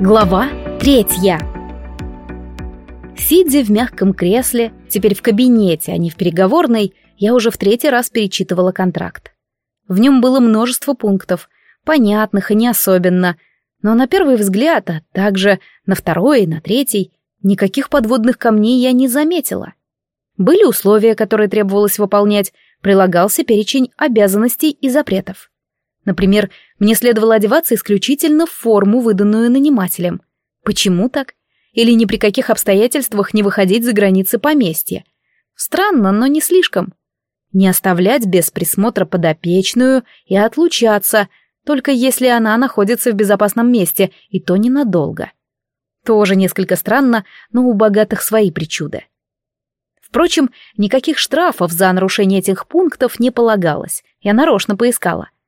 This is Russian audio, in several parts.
Глава третья. Сидя в мягком кресле, теперь в кабинете, а не в переговорной, я уже в третий раз перечитывала контракт. В нем было множество пунктов, понятных и не особенно, но на первый взгляд, а также на второй и на третий, никаких подводных камней я не заметила. Были условия, которые требовалось выполнять, прилагался перечень обязанностей и запретов. Например, мне следовало одеваться исключительно в форму, выданную нанимателем. Почему так? Или ни при каких обстоятельствах не выходить за границы поместья? Странно, но не слишком. Не оставлять без присмотра подопечную и отлучаться, только если она находится в безопасном месте, и то ненадолго. Тоже несколько странно, но у богатых свои причуды. Впрочем, никаких штрафов за нарушение этих пунктов не полагалось. Я нарочно поискала —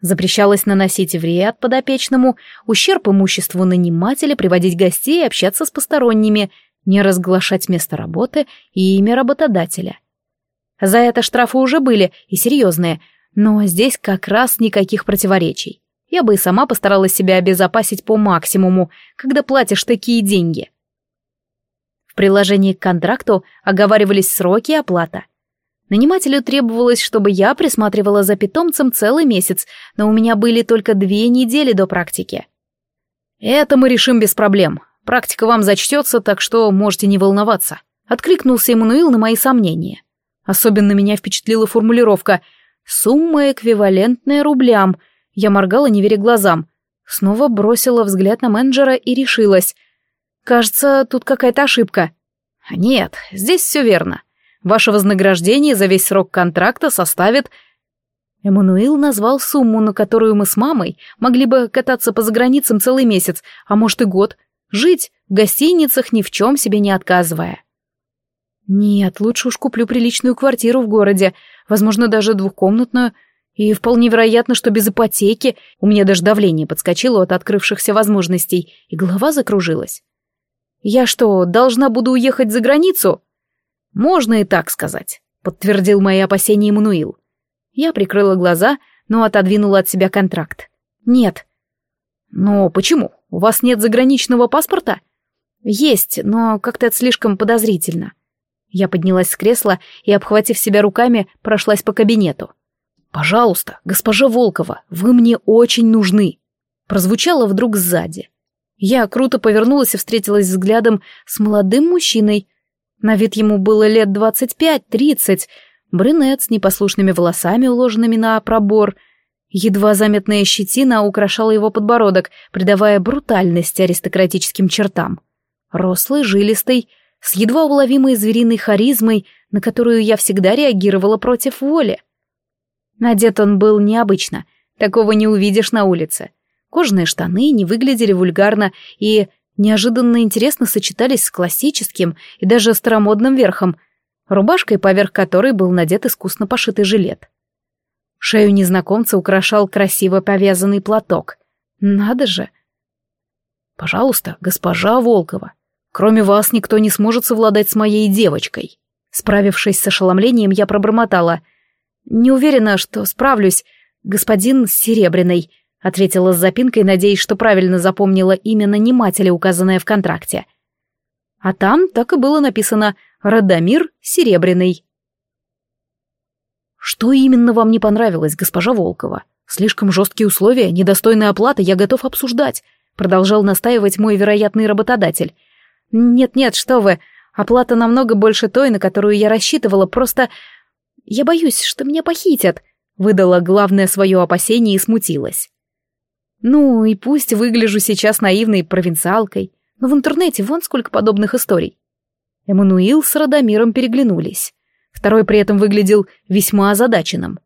Запрещалось наносить вред подопечному, ущерб имуществу нанимателя, приводить гостей, общаться с посторонними, не разглашать место работы и имя работодателя. За это штрафы уже были, и серьезные, но здесь как раз никаких противоречий. Я бы и сама постаралась себя обезопасить по максимуму, когда платишь такие деньги. В приложении к контракту оговаривались сроки и оплата. Нанимателю требовалось, чтобы я присматривала за питомцем целый месяц, но у меня были только две недели до практики. «Это мы решим без проблем. Практика вам зачтется, так что можете не волноваться», — откликнулся Эммануил на мои сомнения. Особенно меня впечатлила формулировка «сумма, эквивалентная рублям». Я моргала, не веря глазам. Снова бросила взгляд на менеджера и решилась. «Кажется, тут какая-то ошибка». «Нет, здесь все верно. Ваше вознаграждение за весь срок контракта составит...» Эммануил назвал сумму, на которую мы с мамой могли бы кататься по заграницам целый месяц, а может и год, жить в гостиницах, ни в чем себе не отказывая. Нет, лучше уж куплю приличную квартиру в городе, возможно, даже двухкомнатную, и вполне вероятно, что без ипотеки у меня даже давление подскочило от открывшихся возможностей, и голова закружилась. Я что, должна буду уехать за границу? «Можно и так сказать», — подтвердил мои опасения Эммануил. Я прикрыла глаза, но отодвинула от себя контракт. «Нет». «Но почему? У вас нет заграничного паспорта?» «Есть, но как-то это слишком подозрительно». Я поднялась с кресла и, обхватив себя руками, прошлась по кабинету. «Пожалуйста, госпожа Волкова, вы мне очень нужны!» Прозвучало вдруг сзади. Я круто повернулась и встретилась взглядом с молодым мужчиной, на вид ему было лет двадцать пять-тридцать, брюнет с непослушными волосами, уложенными на пробор. Едва заметная щетина украшала его подбородок, придавая брутальность аристократическим чертам. Рослый, жилистый, с едва уловимой звериной харизмой, на которую я всегда реагировала против воли. Надет он был необычно, такого не увидишь на улице. Кожаные штаны не выглядели вульгарно и неожиданно интересно сочетались с классическим и даже старомодным верхом, рубашкой, поверх которой был надет искусно пошитый жилет. Шею незнакомца украшал красиво повязанный платок. Надо же! «Пожалуйста, госпожа Волкова, кроме вас никто не сможет совладать с моей девочкой». Справившись с ошеломлением, я пробормотала. «Не уверена, что справлюсь, господин Серебряный», — ответила с запинкой, надеясь, что правильно запомнила имя нанимателя, указанное в контракте. А там так и было написано «Радомир Серебряный». «Что именно вам не понравилось, госпожа Волкова? Слишком жесткие условия, недостойная оплата я готов обсуждать», — продолжал настаивать мой вероятный работодатель. «Нет-нет, что вы, оплата намного больше той, на которую я рассчитывала, просто... Я боюсь, что меня похитят», — выдала главное свое опасение и смутилась. Ну, и пусть выгляжу сейчас наивной провинциалкой, но в интернете вон сколько подобных историй. Эммануил с Радомиром переглянулись. Второй при этом выглядел весьма озадаченным.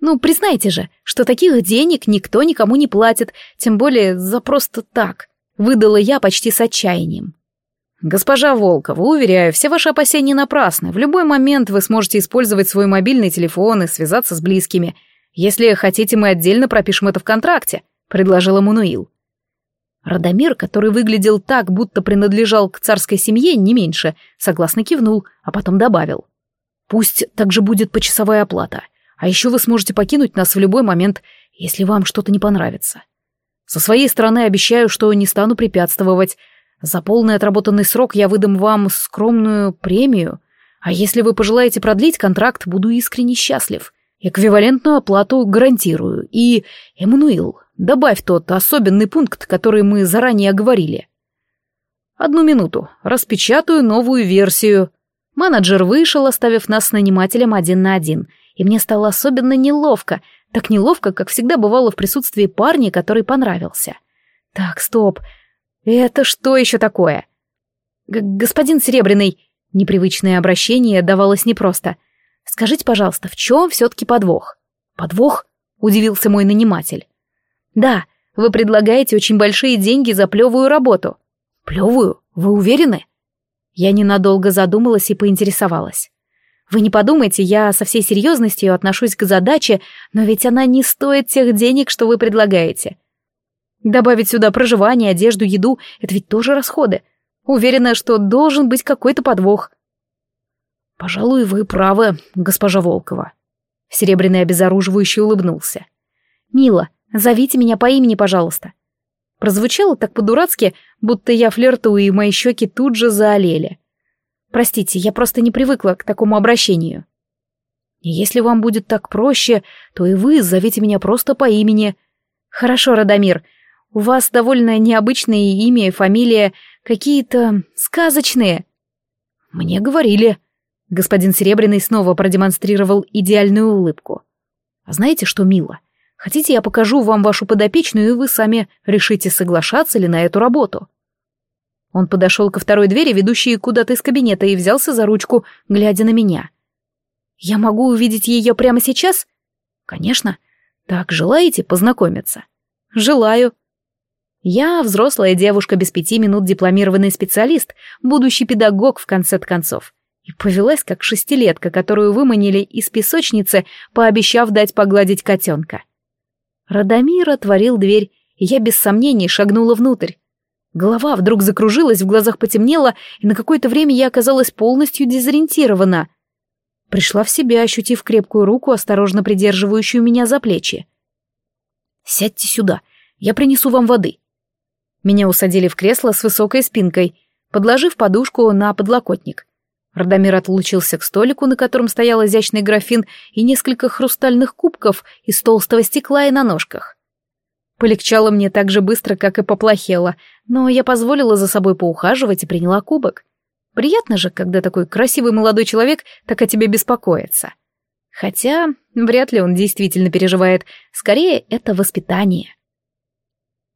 Ну, признайте же, что таких денег никто никому не платит, тем более за просто так. Выдала я почти с отчаянием. «Госпожа Волкова, уверяю, все ваши опасения напрасны. В любой момент вы сможете использовать свой мобильный телефон и связаться с близкими. Если хотите, мы отдельно пропишем это в контракте предложил Эммануил. Радомир, который выглядел так, будто принадлежал к царской семье не меньше, согласно кивнул, а потом добавил. «Пусть также будет почасовая оплата, а еще вы сможете покинуть нас в любой момент, если вам что-то не понравится. Со своей стороны обещаю, что не стану препятствовать. За полный отработанный срок я выдам вам скромную премию, а если вы пожелаете продлить контракт, буду искренне счастлив. Эквивалентную оплату гарантирую. И, Эммануил, добавь тот особенный пункт, который мы заранее оговорили. Одну минуту, распечатаю новую версию. Менеджер вышел, оставив нас с нанимателем один на один, и мне стало особенно неловко, так неловко, как всегда бывало в присутствии парня, который понравился. Так, стоп. Это что еще такое? Г господин Серебряный, непривычное обращение давалось непросто. Скажите, пожалуйста, в чем все-таки подвох? Подвох? Удивился мой наниматель. Да, вы предлагаете очень большие деньги за плевую работу. Плевую? Вы уверены? Я ненадолго задумалась и поинтересовалась. Вы не подумайте, я со всей серьезностью отношусь к задаче, но ведь она не стоит тех денег, что вы предлагаете. Добавить сюда проживание, одежду, еду — это ведь тоже расходы. Уверена, что должен быть какой-то подвох. Пожалуй, вы правы, госпожа Волкова. Серебряный обезоруживающе улыбнулся. Мила, зовите меня по имени, пожалуйста. Прозвучало так по-дурацки, будто я флиртую, и мои щеки тут же заолели. Простите, я просто не привыкла к такому обращению. Если вам будет так проще, то и вы зовите меня просто по имени. Хорошо, Радомир, у вас довольно необычное имя и фамилия, какие-то сказочные. Мне говорили. Господин Серебряный снова продемонстрировал идеальную улыбку. А знаете, что мило? Хотите, я покажу вам вашу подопечную, и вы сами решите, соглашаться ли на эту работу. Он подошел ко второй двери, ведущей куда-то из кабинета, и взялся за ручку, глядя на меня. «Я могу увидеть ее прямо сейчас?» «Конечно. Так, желаете познакомиться?» «Желаю». Я взрослая девушка без пяти минут дипломированный специалист, будущий педагог в конце концов. И повелась как шестилетка, которую выманили из песочницы, пообещав дать погладить котенка. Радомир отворил дверь, и я без сомнений шагнула внутрь. Голова вдруг закружилась, в глазах потемнело, и на какое-то время я оказалась полностью дезориентирована. Пришла в себя, ощутив крепкую руку, осторожно придерживающую меня за плечи. «Сядьте сюда, я принесу вам воды». Меня усадили в кресло с высокой спинкой, подложив подушку на подлокотник. Радомир отлучился к столику, на котором стоял изящный графин и несколько хрустальных кубков из толстого стекла и на ножках. Полегчало мне так же быстро, как и поплохело, но я позволила за собой поухаживать и приняла кубок. Приятно же, когда такой красивый молодой человек так о тебе беспокоится. Хотя вряд ли он действительно переживает, скорее это воспитание.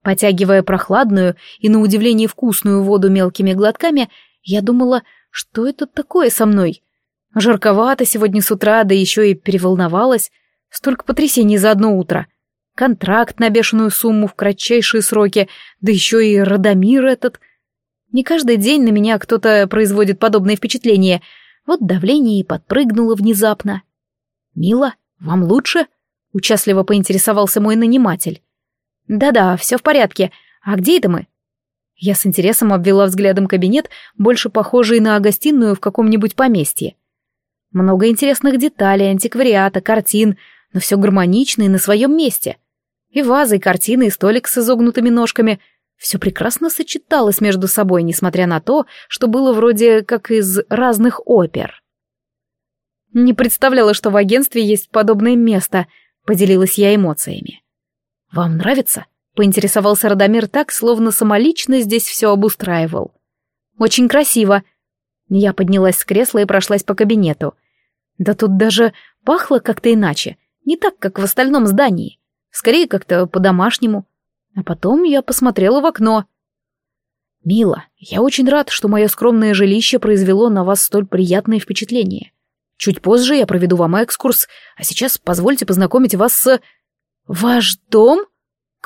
Потягивая прохладную и, на удивление, вкусную воду мелкими глотками, я думала, что это такое со мной? Жарковато сегодня с утра, да еще и переволновалась. Столько потрясений за одно утро. Контракт на бешеную сумму в кратчайшие сроки, да еще и Радомир этот. Не каждый день на меня кто-то производит подобное впечатление. Вот давление и подпрыгнуло внезапно. «Мила, вам лучше?» — участливо поинтересовался мой наниматель. «Да-да, все в порядке. А где это мы?» Я с интересом обвела взглядом кабинет, больше похожий на гостиную в каком-нибудь поместье. Много интересных деталей, антиквариата, картин, но все гармонично и на своем месте. И вазы, и картины, и столик с изогнутыми ножками. Все прекрасно сочеталось между собой, несмотря на то, что было вроде как из разных опер. Не представляла, что в агентстве есть подобное место, поделилась я эмоциями. «Вам нравится?» Поинтересовался Радомир так, словно самолично здесь все обустраивал. «Очень красиво». Я поднялась с кресла и прошлась по кабинету. Да тут даже пахло как-то иначе, не так, как в остальном здании. Скорее, как-то по-домашнему. А потом я посмотрела в окно. «Мила, я очень рад, что мое скромное жилище произвело на вас столь приятное впечатление. Чуть позже я проведу вам экскурс, а сейчас позвольте познакомить вас с...» «Ваш дом?»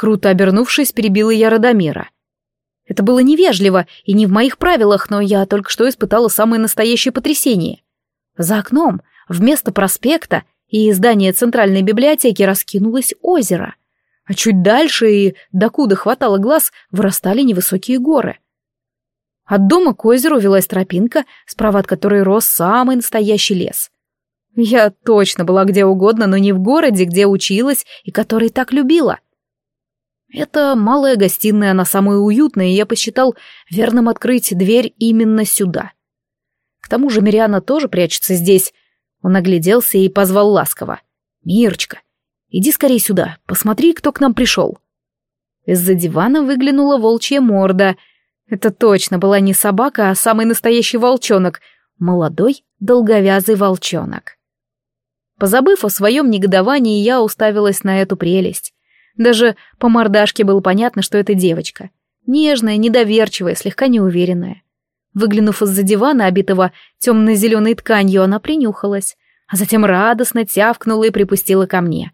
Круто обернувшись, перебила я Радомира. Это было невежливо и не в моих правилах, но я только что испытала самое настоящее потрясение. За окном, вместо проспекта и здания Центральной библиотеки раскинулось озеро, а чуть дальше и докуда хватало глаз вырастали невысокие горы. От дома к озеру велась тропинка, справа от которой рос самый настоящий лес. Я точно была где угодно, но не в городе, где училась и который так любила — Это малая гостиная, она самая уютная, и я посчитал верным открыть дверь именно сюда. К тому же Мириана тоже прячется здесь. Он огляделся и позвал ласково. «Мирочка, иди скорее сюда, посмотри, кто к нам пришел». Из-за дивана выглянула волчья морда. Это точно была не собака, а самый настоящий волчонок. Молодой, долговязый волчонок. Позабыв о своем негодовании, я уставилась на эту прелесть. Даже по мордашке было понятно, что это девочка. Нежная, недоверчивая, слегка неуверенная. Выглянув из-за дивана, обитого темно-зеленой тканью, она принюхалась, а затем радостно тявкнула и припустила ко мне.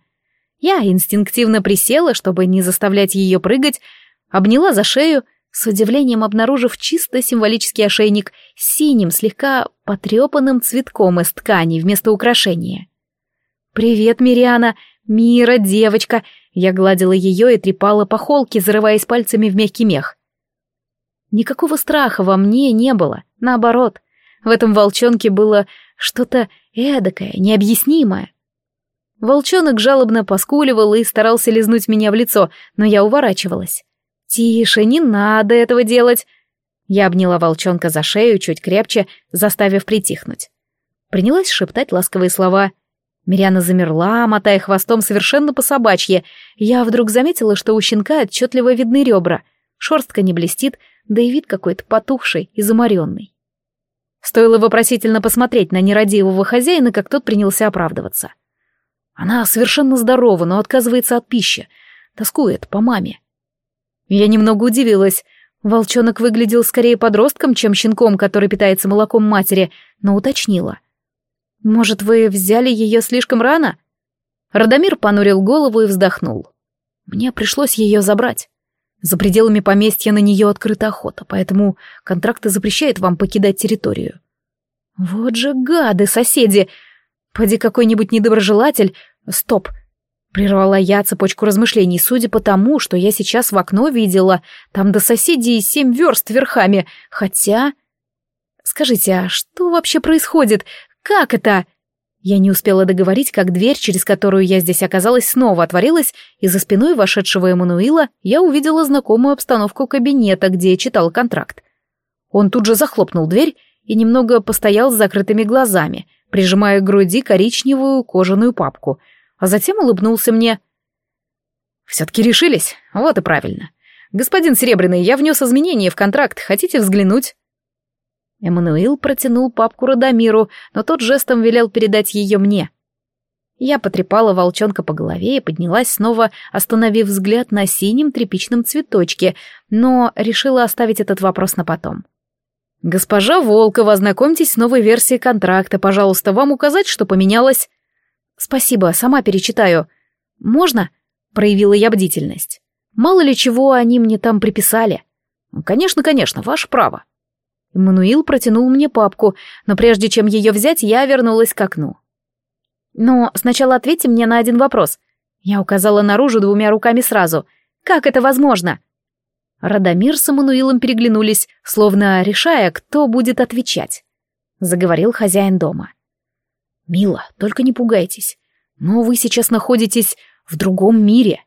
Я инстинктивно присела, чтобы не заставлять ее прыгать, обняла за шею, с удивлением обнаружив чисто символический ошейник с синим, слегка потрепанным цветком из ткани вместо украшения. «Привет, Мириана! Мира, девочка!» Я гладила ее и трепала по холке, зарываясь пальцами в мягкий мех. Никакого страха во мне не было, наоборот. В этом волчонке было что-то эдакое, необъяснимое. Волчонок жалобно поскуливал и старался лизнуть меня в лицо, но я уворачивалась. «Тише, не надо этого делать!» Я обняла волчонка за шею чуть крепче, заставив притихнуть. Принялась шептать ласковые слова — Миряна замерла, мотая хвостом совершенно по-собачье. Я вдруг заметила, что у щенка отчетливо видны ребра. Шерстка не блестит, да и вид какой-то потухший и заморенный. Стоило вопросительно посмотреть на нерадивого хозяина, как тот принялся оправдываться. Она совершенно здорова, но отказывается от пищи. Тоскует по маме. Я немного удивилась. Волчонок выглядел скорее подростком, чем щенком, который питается молоком матери, но уточнила. «Может, вы взяли ее слишком рано?» Радомир понурил голову и вздохнул. «Мне пришлось ее забрать. За пределами поместья на нее открыта охота, поэтому контракт запрещает вам покидать территорию». «Вот же гады, соседи! Поди какой-нибудь недоброжелатель... Стоп!» Прервала я цепочку размышлений, судя по тому, что я сейчас в окно видела, там до соседей семь верст верхами, хотя... Скажите, а что вообще происходит? Как это?» Я не успела договорить, как дверь, через которую я здесь оказалась, снова отворилась, и за спиной вошедшего Эммануила я увидела знакомую обстановку кабинета, где читал контракт. Он тут же захлопнул дверь и немного постоял с закрытыми глазами, прижимая к груди коричневую кожаную папку, а затем улыбнулся мне. «Все-таки решились? Вот и правильно. Господин Серебряный, я внес изменения в контракт, хотите взглянуть?» Эммануил протянул папку Радомиру, но тот жестом велел передать ее мне. Я потрепала волчонка по голове и поднялась снова, остановив взгляд на синем тряпичном цветочке, но решила оставить этот вопрос на потом. «Госпожа Волкова, ознакомьтесь с новой версией контракта, пожалуйста, вам указать, что поменялось?» «Спасибо, сама перечитаю. Можно?» — проявила я бдительность. «Мало ли чего они мне там приписали». «Конечно, конечно, ваше право», Эммануил протянул мне папку, но прежде чем ее взять, я вернулась к окну. «Но сначала ответьте мне на один вопрос». Я указала наружу двумя руками сразу. «Как это возможно?» Радомир с Эммануилом переглянулись, словно решая, кто будет отвечать. Заговорил хозяин дома. «Мила, только не пугайтесь. Но вы сейчас находитесь в другом мире.